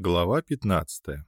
Глава 15.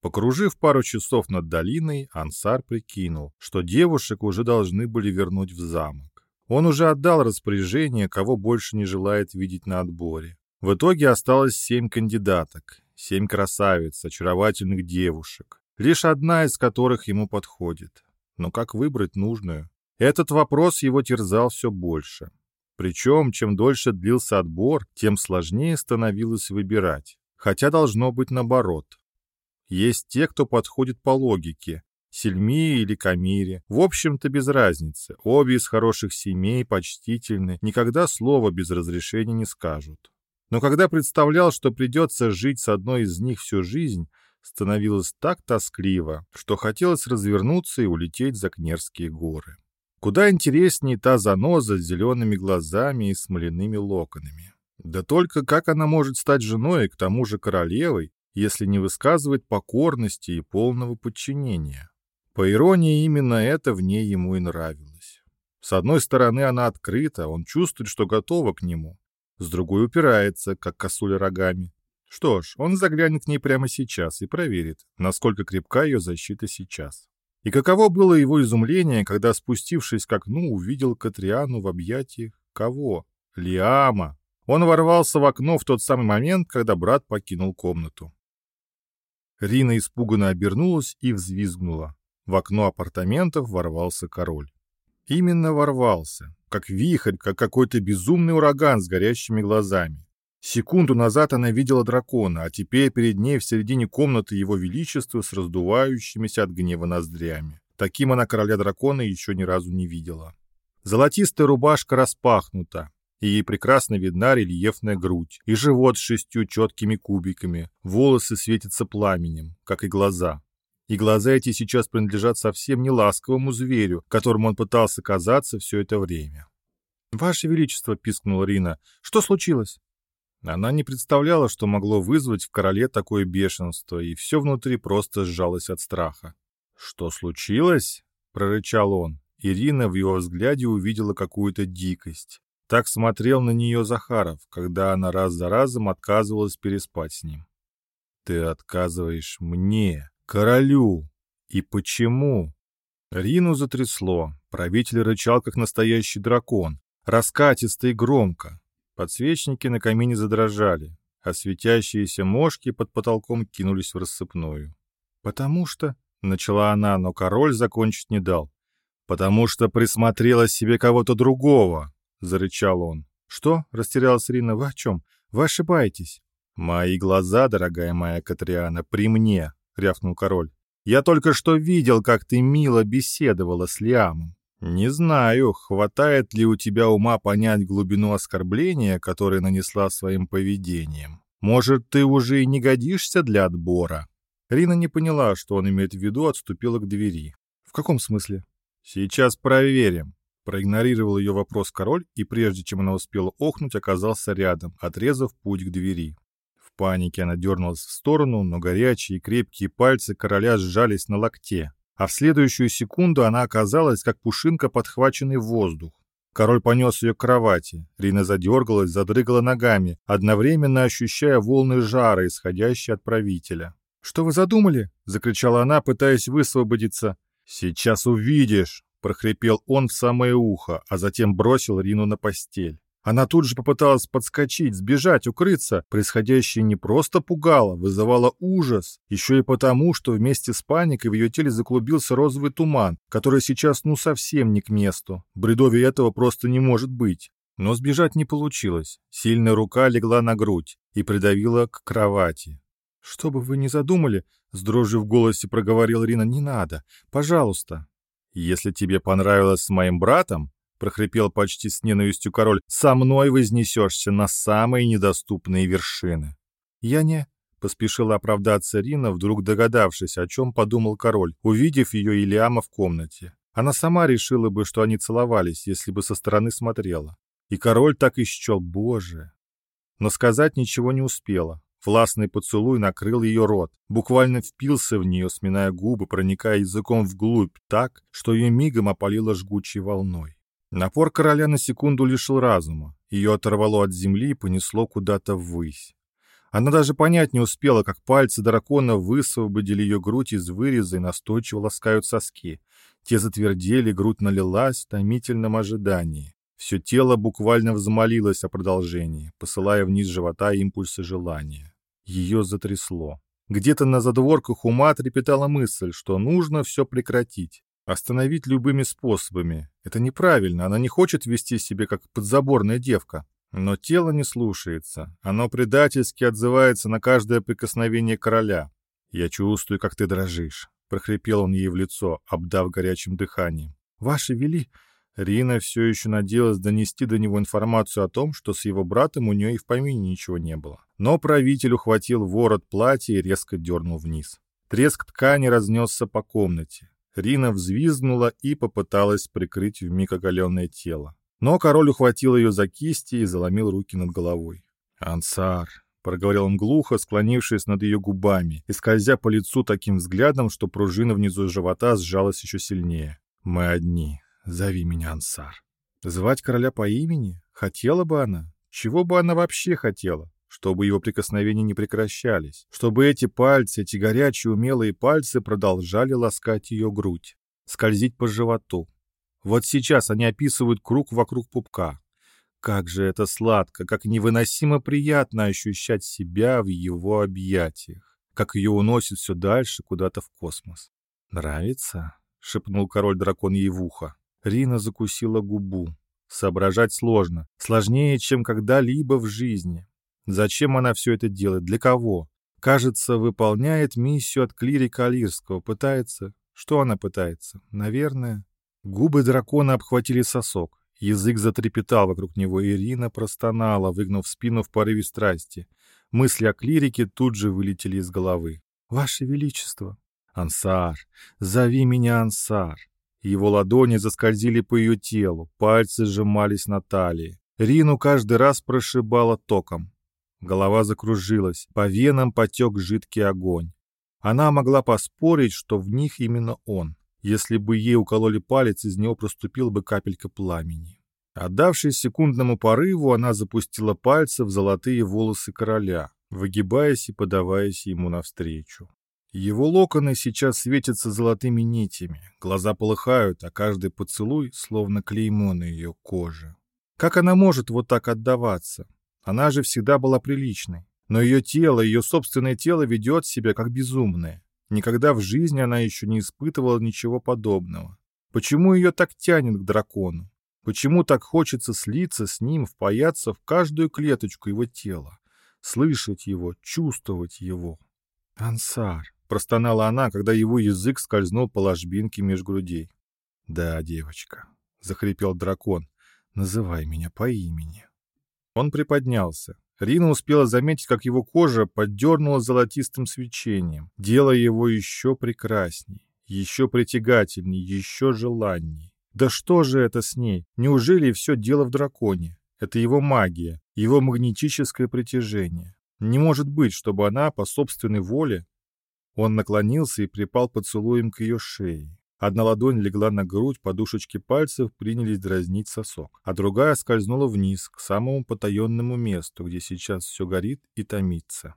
Покружив пару часов над долиной, Ансар прикинул, что девушек уже должны были вернуть в замок. Он уже отдал распоряжение, кого больше не желает видеть на отборе. В итоге осталось семь кандидаток, семь красавиц, очаровательных девушек, лишь одна из которых ему подходит. Но как выбрать нужную? Этот вопрос его терзал все больше. Причем, чем дольше длился отбор, тем сложнее становилось выбирать хотя должно быть наоборот. Есть те, кто подходит по логике, Сельмии или Камире. В общем-то, без разницы. Обе из хороших семей, почтительны, никогда слова без разрешения не скажут. Но когда представлял, что придется жить с одной из них всю жизнь, становилось так тоскливо, что хотелось развернуться и улететь за Кнерские горы. Куда интереснее та заноза с зелеными глазами и смоляными локонами. Да только как она может стать женой и к тому же королевой, если не высказывает покорности и полного подчинения? По иронии, именно это в ней ему и нравилось. С одной стороны, она открыта, он чувствует, что готова к нему. С другой упирается, как косуля рогами. Что ж, он заглянет к ней прямо сейчас и проверит, насколько крепка ее защита сейчас. И каково было его изумление, когда, спустившись к окну, увидел Катриану в объятиях кого? Лиама, он ворвался в окно в тот самый момент, когда брат покинул комнату. Рина испуганно обернулась и взвизгнула. В окно апартаментов ворвался король. Именно ворвался, как вихрь, как какой-то безумный ураган с горящими глазами. Секунду назад она видела дракона, а теперь перед ней в середине комнаты его величество с раздувающимися от гнева ноздрями. Таким она короля дракона еще ни разу не видела. Золотистая рубашка распахнута, и ей прекрасно видна рельефная грудь и живот с шестью четкими кубиками, волосы светятся пламенем, как и глаза. И глаза эти сейчас принадлежат совсем не ласковому зверю, которому он пытался казаться все это время. «Ваше Величество», — пискнула Рина, — «что случилось?» Она не представляла, что могло вызвать в короле такое бешенство, и все внутри просто сжалось от страха. «Что случилось?» — прорычал он. Ирина в его взгляде увидела какую-то дикость. Так смотрел на нее Захаров, когда она раз за разом отказывалась переспать с ним. «Ты отказываешь мне, королю! И почему?» Рину затрясло. Правитель рычал, как настоящий дракон, раскатисто и громко. Подсвечники на камине задрожали, а светящиеся мошки под потолком кинулись в рассыпную. «Потому что...» — начала она, но король закончить не дал. «Потому что присмотрела себе кого-то другого, зарычал он. «Что?» — растерялась Рина. «Вы о чем? Вы ошибаетесь». «Мои глаза, дорогая моя Катриана, при мне», — рявкнул король. «Я только что видел, как ты мило беседовала с Лиамом. Не знаю, хватает ли у тебя ума понять глубину оскорбления, которое нанесла своим поведением. Может, ты уже и не годишься для отбора?» Рина не поняла, что он имеет в виду, отступила к двери. «В каком смысле?» «Сейчас проверим», Проигнорировал ее вопрос король, и прежде чем она успела охнуть, оказался рядом, отрезав путь к двери. В панике она дернулась в сторону, но горячие и крепкие пальцы короля сжались на локте, а в следующую секунду она оказалась, как пушинка, подхваченный в воздух. Король понес ее к кровати. Рина задергалась, задрыгала ногами, одновременно ощущая волны жара, исходящие от правителя. «Что вы задумали?» — закричала она, пытаясь высвободиться. «Сейчас увидишь!» Прохрипел он в самое ухо, а затем бросил Рину на постель. Она тут же попыталась подскочить, сбежать, укрыться. Происходящее не просто пугало, вызывало ужас. Еще и потому, что вместе с паникой в ее теле заклубился розовый туман, который сейчас ну совсем не к месту. Бредове этого просто не может быть. Но сбежать не получилось. Сильная рука легла на грудь и придавила к кровати. «Что бы вы ни задумали», — с дрожью в голосе проговорил Рина, — «не надо. Пожалуйста». «Если тебе понравилось с моим братом, — прохрипел почти с ненавистью король, — со мной вознесешься на самые недоступные вершины». «Я не...» — поспешила оправдаться Рина, вдруг догадавшись, о чем подумал король, увидев ее Илиама в комнате. Она сама решила бы, что они целовались, если бы со стороны смотрела. И король так и счел, боже. Но сказать ничего не успела. Властный поцелуй накрыл ее рот, буквально впился в нее, сминая губы, проникая языком вглубь так, что ее мигом опалило жгучей волной. Напор короля на секунду лишил разума, ее оторвало от земли и понесло куда-то ввысь. Она даже понять не успела, как пальцы дракона высвободили ее грудь из выреза и настойчиво ласкают соски. Те затвердели, грудь налилась в томительном ожидании. Все тело буквально взмолилось о продолжении, посылая вниз живота импульсы желания. Ее затрясло. Где-то на задворках ума трепетала мысль, что нужно все прекратить. Остановить любыми способами. Это неправильно, она не хочет вести себя как подзаборная девка. Но тело не слушается. Оно предательски отзывается на каждое прикосновение короля. «Я чувствую, как ты дрожишь», — прохрипел он ей в лицо, обдав горячим дыханием. «Ваши вели...» Рина все еще надеялась донести до него информацию о том, что с его братом у нее и в помине ничего не было. Но правитель ухватил ворот платья и резко дернул вниз. Треск ткани разнесся по комнате. Рина взвизгнула и попыталась прикрыть вмиг оголенное тело. Но король ухватил ее за кисти и заломил руки над головой. «Ансар», — проговорил он глухо, склонившись над ее губами и скользя по лицу таким взглядом, что пружина внизу живота сжалась еще сильнее. «Мы одни. Зови меня Ансар». Звать короля по имени? Хотела бы она? Чего бы она вообще хотела? чтобы его прикосновения не прекращались, чтобы эти пальцы, эти горячие умелые пальцы продолжали ласкать ее грудь, скользить по животу. Вот сейчас они описывают круг вокруг пупка. Как же это сладко, как невыносимо приятно ощущать себя в его объятиях, как ее уносит все дальше куда-то в космос. «Нравится?» — шепнул король-дракон ей в ухо. Рина закусила губу. Соображать сложно, сложнее, чем когда-либо в жизни. Зачем она все это делает? Для кого? Кажется, выполняет миссию от клирика Алирского. Пытается... Что она пытается? Наверное... Губы дракона обхватили сосок. Язык затрепетал вокруг него, Ирина простонала, выгнув спину в порыве страсти. Мысли о клирике тут же вылетели из головы. «Ваше Величество!» «Ансар! Зови меня Ансар!» Его ладони заскользили по ее телу, пальцы сжимались на талии. Рину каждый раз прошибала током. Голова закружилась, по венам потек жидкий огонь. Она могла поспорить, что в них именно он. Если бы ей укололи палец, из него проступила бы капелька пламени. Отдавшись секундному порыву, она запустила пальцы в золотые волосы короля, выгибаясь и подаваясь ему навстречу. Его локоны сейчас светятся золотыми нитями, глаза полыхают, а каждый поцелуй словно клеймо на ее коже. Как она может вот так отдаваться? Она же всегда была приличной. Но ее тело, ее собственное тело ведет себя как безумное. Никогда в жизни она еще не испытывала ничего подобного. Почему ее так тянет к дракону? Почему так хочется слиться с ним, впаяться в каждую клеточку его тела? Слышать его, чувствовать его? «Ансар», — простонала она, когда его язык скользнул по ложбинке меж грудей. «Да, девочка», — захрипел дракон, — «называй меня по имени». Он приподнялся. Рина успела заметить, как его кожа поддернула золотистым свечением, делая его еще прекрасней, еще притягательней, еще желанней. Да что же это с ней? Неужели все дело в драконе? Это его магия, его магнетическое притяжение. Не может быть, чтобы она по собственной воле... Он наклонился и припал поцелуем к ее шее. Одна ладонь легла на грудь, подушечки пальцев принялись дразнить сосок, а другая скользнула вниз, к самому потаенному месту, где сейчас все горит и томится.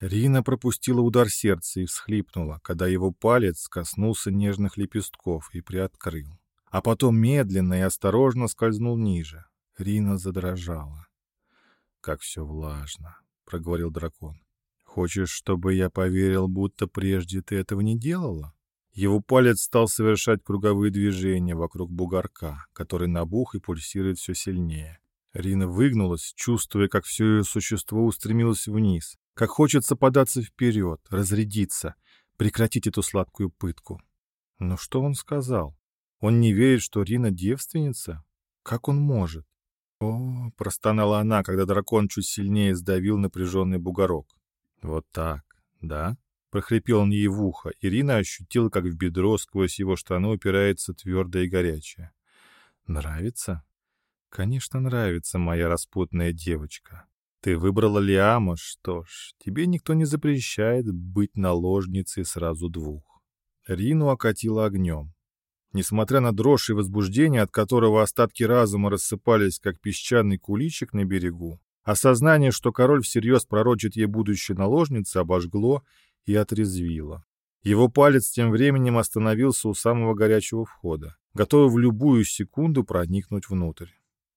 Рина пропустила удар сердца и всхлипнула, когда его палец коснулся нежных лепестков и приоткрыл. А потом медленно и осторожно скользнул ниже. Рина задрожала. «Как все влажно», — проговорил дракон. «Хочешь, чтобы я поверил, будто прежде ты этого не делала?» Его палец стал совершать круговые движения вокруг бугорка, который набух и пульсирует все сильнее. Рина выгнулась, чувствуя, как все ее существо устремилось вниз, как хочется податься вперед, разрядиться, прекратить эту сладкую пытку. Но что он сказал? Он не верит, что Рина девственница? Как он может? О, простонала она, когда дракон чуть сильнее сдавил напряженный бугорок. Вот так, да? Прохрипел он ей в ухо. Ирина ощутила, как в бедро сквозь его штаны упирается твердое и горячее. «Нравится?» «Конечно, нравится, моя распутная девочка. Ты выбрала Лиама, что ж, тебе никто не запрещает быть наложницей сразу двух». Рину окатило огнем. Несмотря на дрожь и возбуждение, от которого остатки разума рассыпались, как песчаный куличик на берегу, Осознание, что король всерьез пророчит ей будущее наложницы, обожгло и отрезвило. Его палец тем временем остановился у самого горячего входа, готовый в любую секунду проникнуть внутрь.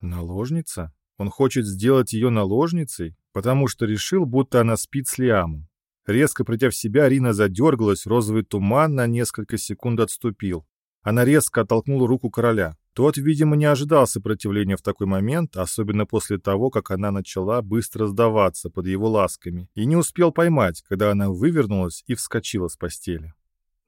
Наложница? Он хочет сделать ее наложницей, потому что решил, будто она спит с Лиамом. Резко придя себя, Рина задергалась, розовый туман на несколько секунд отступил. Она резко оттолкнула руку короля. Тот, видимо, не ожидал сопротивления в такой момент, особенно после того, как она начала быстро сдаваться под его ласками, и не успел поймать, когда она вывернулась и вскочила с постели.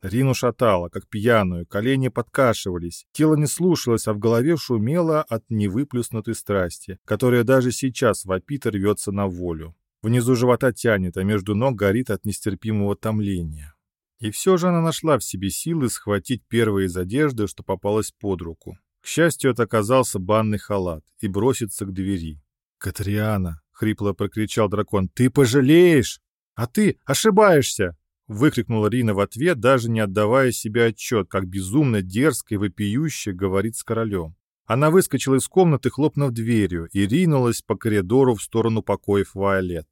Рину шатало, как пьяную, колени подкашивались, тело не слушалось, а в голове шумело от невыплюснутой страсти, которая даже сейчас вопит и рвется на волю. Внизу живота тянет, а между ног горит от нестерпимого томления. И все же она нашла в себе силы схватить первое из одежды, что попалось под руку. К счастью, это оказался банный халат, и броситься к двери. «Катриана!» — хрипло прокричал дракон. «Ты пожалеешь! А ты ошибаешься!» Выкрикнула Рина в ответ, даже не отдавая себе отчет, как безумно дерзко и вопиюще говорит с королем. Она выскочила из комнаты, хлопнув дверью, и ринулась по коридору в сторону покоев Виолет.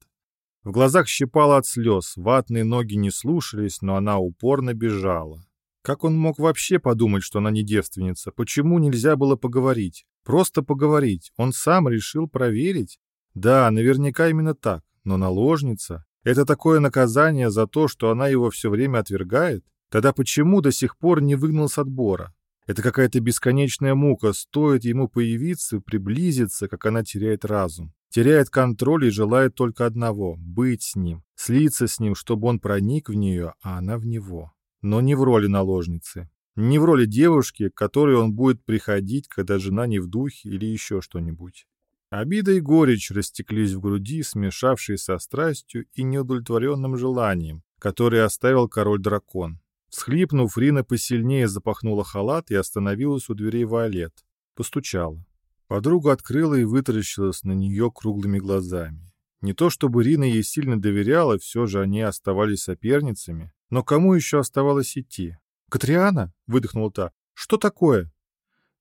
В глазах щипало от слез, ватные ноги не слушались, но она упорно бежала. Как он мог вообще подумать, что она не девственница? Почему нельзя было поговорить? Просто поговорить. Он сам решил проверить? Да, наверняка именно так. Но наложница? Это такое наказание за то, что она его все время отвергает? Тогда почему до сих пор не выгнал с отбора? Это какая-то бесконечная мука, стоит ему появиться, приблизиться, как она теряет разум. Теряет контроль и желает только одного — быть с ним, слиться с ним, чтобы он проник в нее, а она в него. Но не в роли наложницы. Не в роли девушки, к которой он будет приходить, когда жена не в духе или еще что-нибудь. Обида и горечь растеклись в груди, смешавшие со страстью и неудовлетворенным желанием, которое оставил король-дракон. Схлипнув, Рина посильнее запахнула халат и остановилась у дверей Виолет. Постучала. Подруга открыла и вытаращилась на нее круглыми глазами. Не то чтобы Рина ей сильно доверяла, все же они оставались соперницами. Но кому еще оставалось идти? «Катриана?» — выдохнула та. «Что такое?»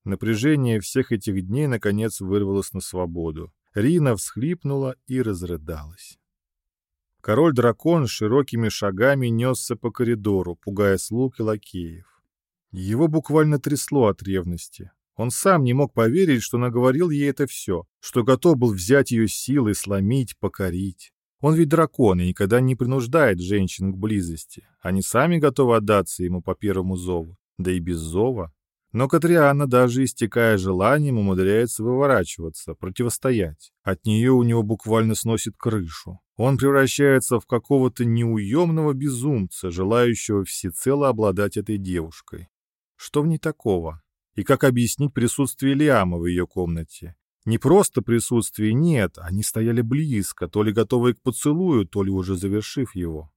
Напряжение всех этих дней наконец вырвалось на свободу. Рина всхлипнула и разрыдалась. Король-дракон широкими шагами несся по коридору, пугая слуг и лакеев. Его буквально трясло от ревности. Он сам не мог поверить, что наговорил ей это все, что готов был взять ее силой, сломить, покорить. Он ведь дракон и никогда не принуждает женщин к близости. Они сами готовы отдаться ему по первому зову, да и без зова. Но Катриана, даже истекая желанием, умудряется выворачиваться, противостоять. От нее у него буквально сносит крышу. Он превращается в какого-то неуемного безумца, желающего всецело обладать этой девушкой. Что в ней такого? И как объяснить присутствие Лиама в ее комнате? Не просто присутствие, нет, они стояли близко, то ли готовые к поцелую, то ли уже завершив его.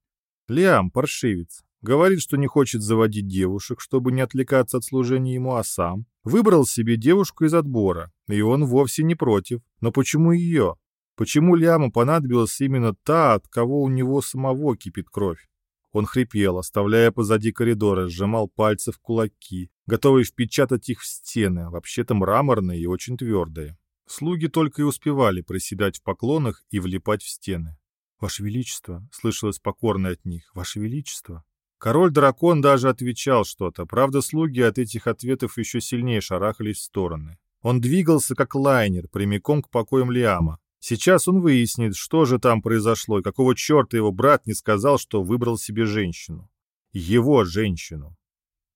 Лиам, паршивец, Говорит, что не хочет заводить девушек, чтобы не отвлекаться от служения ему, а сам. Выбрал себе девушку из отбора, и он вовсе не против. Но почему ее? Почему Ляму понадобилась именно та, от кого у него самого кипит кровь? Он хрипел, оставляя позади коридора, сжимал пальцы в кулаки, готовый впечатать их в стены, вообще-то мраморные и очень твердые. Слуги только и успевали проседать в поклонах и влипать в стены. «Ваше Величество!» — слышалось покорно от них. «Ваше Величество!» Король-дракон даже отвечал что-то, правда, слуги от этих ответов еще сильнее шарахались в стороны. Он двигался как лайнер, прямиком к покоям Лиама. Сейчас он выяснит, что же там произошло, и какого черта его брат не сказал, что выбрал себе женщину. Его женщину.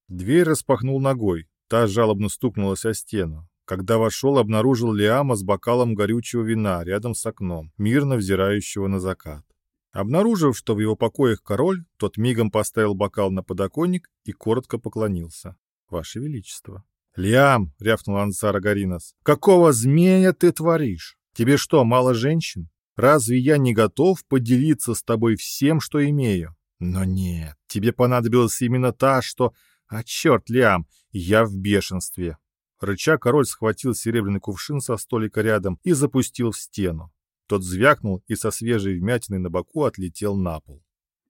Дверь распахнул ногой, та жалобно стукнулась о стену. Когда вошел, обнаружил Лиама с бокалом горючего вина рядом с окном, мирно взирающего на закат. Обнаружив, что в его покоях король, тот мигом поставил бокал на подоконник и коротко поклонился. «Ваше Величество». «Лиам!» — рявкнул Ансар Агаринос. «Какого змея ты творишь? Тебе что, мало женщин? Разве я не готов поделиться с тобой всем, что имею? Но нет, тебе понадобилась именно та, что... А черт, Лиам, я в бешенстве!» Рыча король схватил серебряный кувшин со столика рядом и запустил в стену. Тот звякнул и со свежей вмятиной на боку отлетел на пол.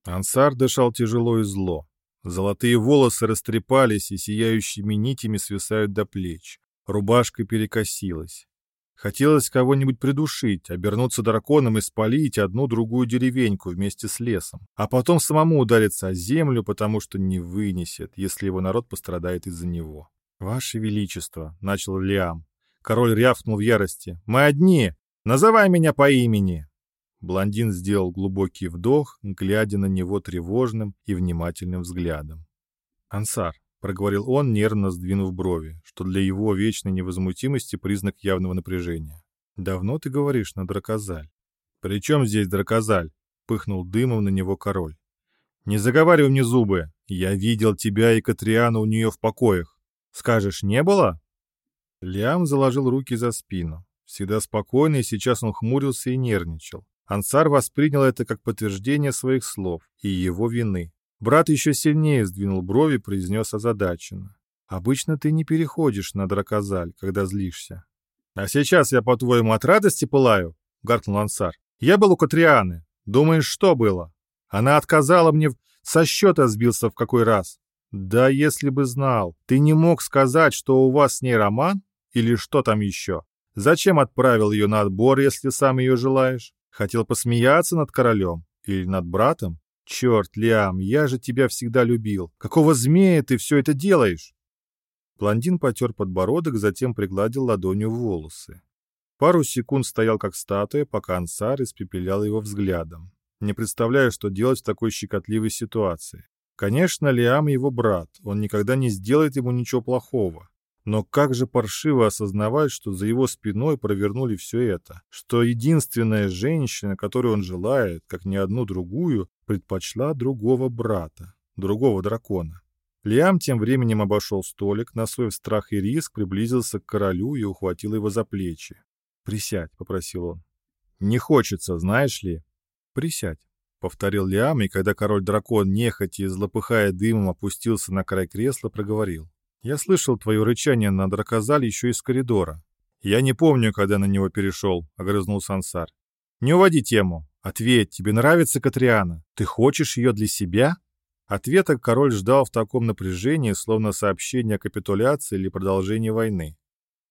Ансар дышал тяжело и зло. Золотые волосы растрепались и сияющими нитями свисают до плеч. Рубашка перекосилась. Хотелось кого-нибудь придушить, обернуться драконом и спалить одну-другую деревеньку вместе с лесом, а потом самому удариться о землю, потому что не вынесет, если его народ пострадает из-за него. «Ваше Величество», — начал Лиам. Король рявкнул в ярости. «Мы одни! Называй меня по имени!» Блондин сделал глубокий вдох, глядя на него тревожным и внимательным взглядом. «Ансар, проговорил он, нервно сдвинув брови, что для его вечной невозмутимости признак явного напряжения. «Давно ты говоришь на Дракозаль?» «При чем здесь Дракозаль?» — пыхнул дымом на него король. «Не заговаривай мне зубы. Я видел тебя и Катриану у нее в покоях. Скажешь, не было?» Лиам заложил руки за спину. Всегда спокойный, сейчас он хмурился и нервничал. Ансар воспринял это как подтверждение своих слов и его вины. Брат еще сильнее сдвинул брови, произнес озадаченно. «Обычно ты не переходишь на дракозаль, когда злишься». «А сейчас я, по-твоему, от радости пылаю?» — гаркнул Ансар. «Я был у Катрианы. Думаешь, что было? Она отказала мне, со счета сбился в какой раз. Да если бы знал. Ты не мог сказать, что у вас с ней роман? Или что там еще? Зачем отправил ее на отбор, если сам ее желаешь? Хотел посмеяться над королем? Или над братом? «Черт, Лиам, я же тебя всегда любил. Какого змея ты все это делаешь?» Блондин потер подбородок, затем пригладил ладонью волосы. Пару секунд стоял как статуя, пока Ансар испепелял его взглядом, не представляя, что делать в такой щекотливой ситуации. Конечно, Лиам его брат, он никогда не сделает ему ничего плохого. Но как же паршиво осознавать, что за его спиной провернули все это, что единственная женщина, которую он желает, как ни одну другую, предпочла другого брата, другого дракона. Лиам тем временем обошел столик, на свой страх и риск приблизился к королю и ухватил его за плечи. «Присядь», — попросил он. «Не хочется, знаешь ли?» «Присядь», — повторил Лиам, и когда король-дракон, нехотя и злопыхая дымом, опустился на край кресла, проговорил. «Я слышал твое рычание на дракозале еще из коридора. Я не помню, когда на него перешел», — огрызнул Сансар. «Не уводи тему. «Ответь, тебе нравится Катриана? Ты хочешь ее для себя?» Ответа король ждал в таком напряжении, словно сообщение о капитуляции или продолжении войны.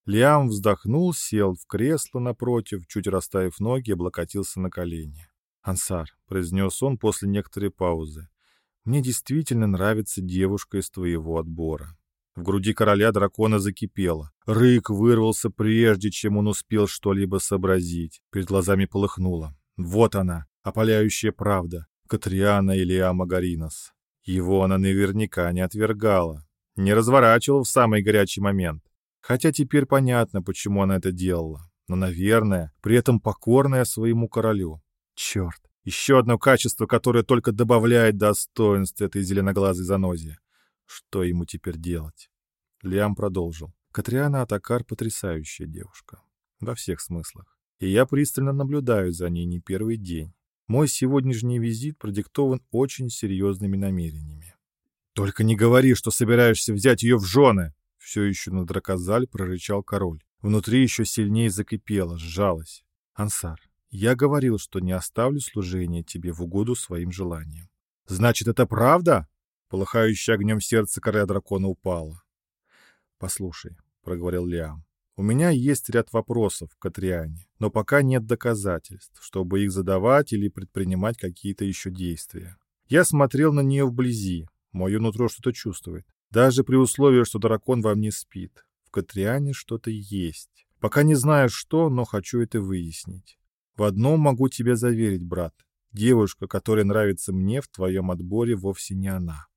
Лиам вздохнул, сел в кресло напротив, чуть расставив ноги, облокотился на колени. «Ансар», — произнес он после некоторой паузы, — «мне действительно нравится девушка из твоего отбора». В груди короля дракона закипело. Рык вырвался прежде, чем он успел что-либо сообразить. Перед глазами полыхнуло. Вот она, опаляющая правда, Катриана Илья Магаринос. Его она наверняка не отвергала, не разворачивала в самый горячий момент. Хотя теперь понятно, почему она это делала. Но, наверное, при этом покорная своему королю. Черт, еще одно качество, которое только добавляет достоинств этой зеленоглазой занозе. Что ему теперь делать? Лиам продолжил. Катриана Атакар потрясающая девушка. Во всех смыслах и я пристально наблюдаю за ней не первый день. Мой сегодняшний визит продиктован очень серьезными намерениями. «Только не говори, что собираешься взять ее в жены!» Все еще на дракозаль прорычал король. Внутри еще сильнее закипело, сжалось. «Ансар, я говорил, что не оставлю служение тебе в угоду своим желаниям». «Значит, это правда?» Полыхающее огнем сердце короля дракона упало. «Послушай», — проговорил Лиам, у меня есть ряд вопросов к Катриане, но пока нет доказательств, чтобы их задавать или предпринимать какие-то еще действия. Я смотрел на нее вблизи, мое нутро что-то чувствует. Даже при условии, что дракон во мне спит. В Катриане что-то есть. Пока не знаю что, но хочу это выяснить. В одном могу тебя заверить, брат. Девушка, которая нравится мне в твоем отборе, вовсе не она.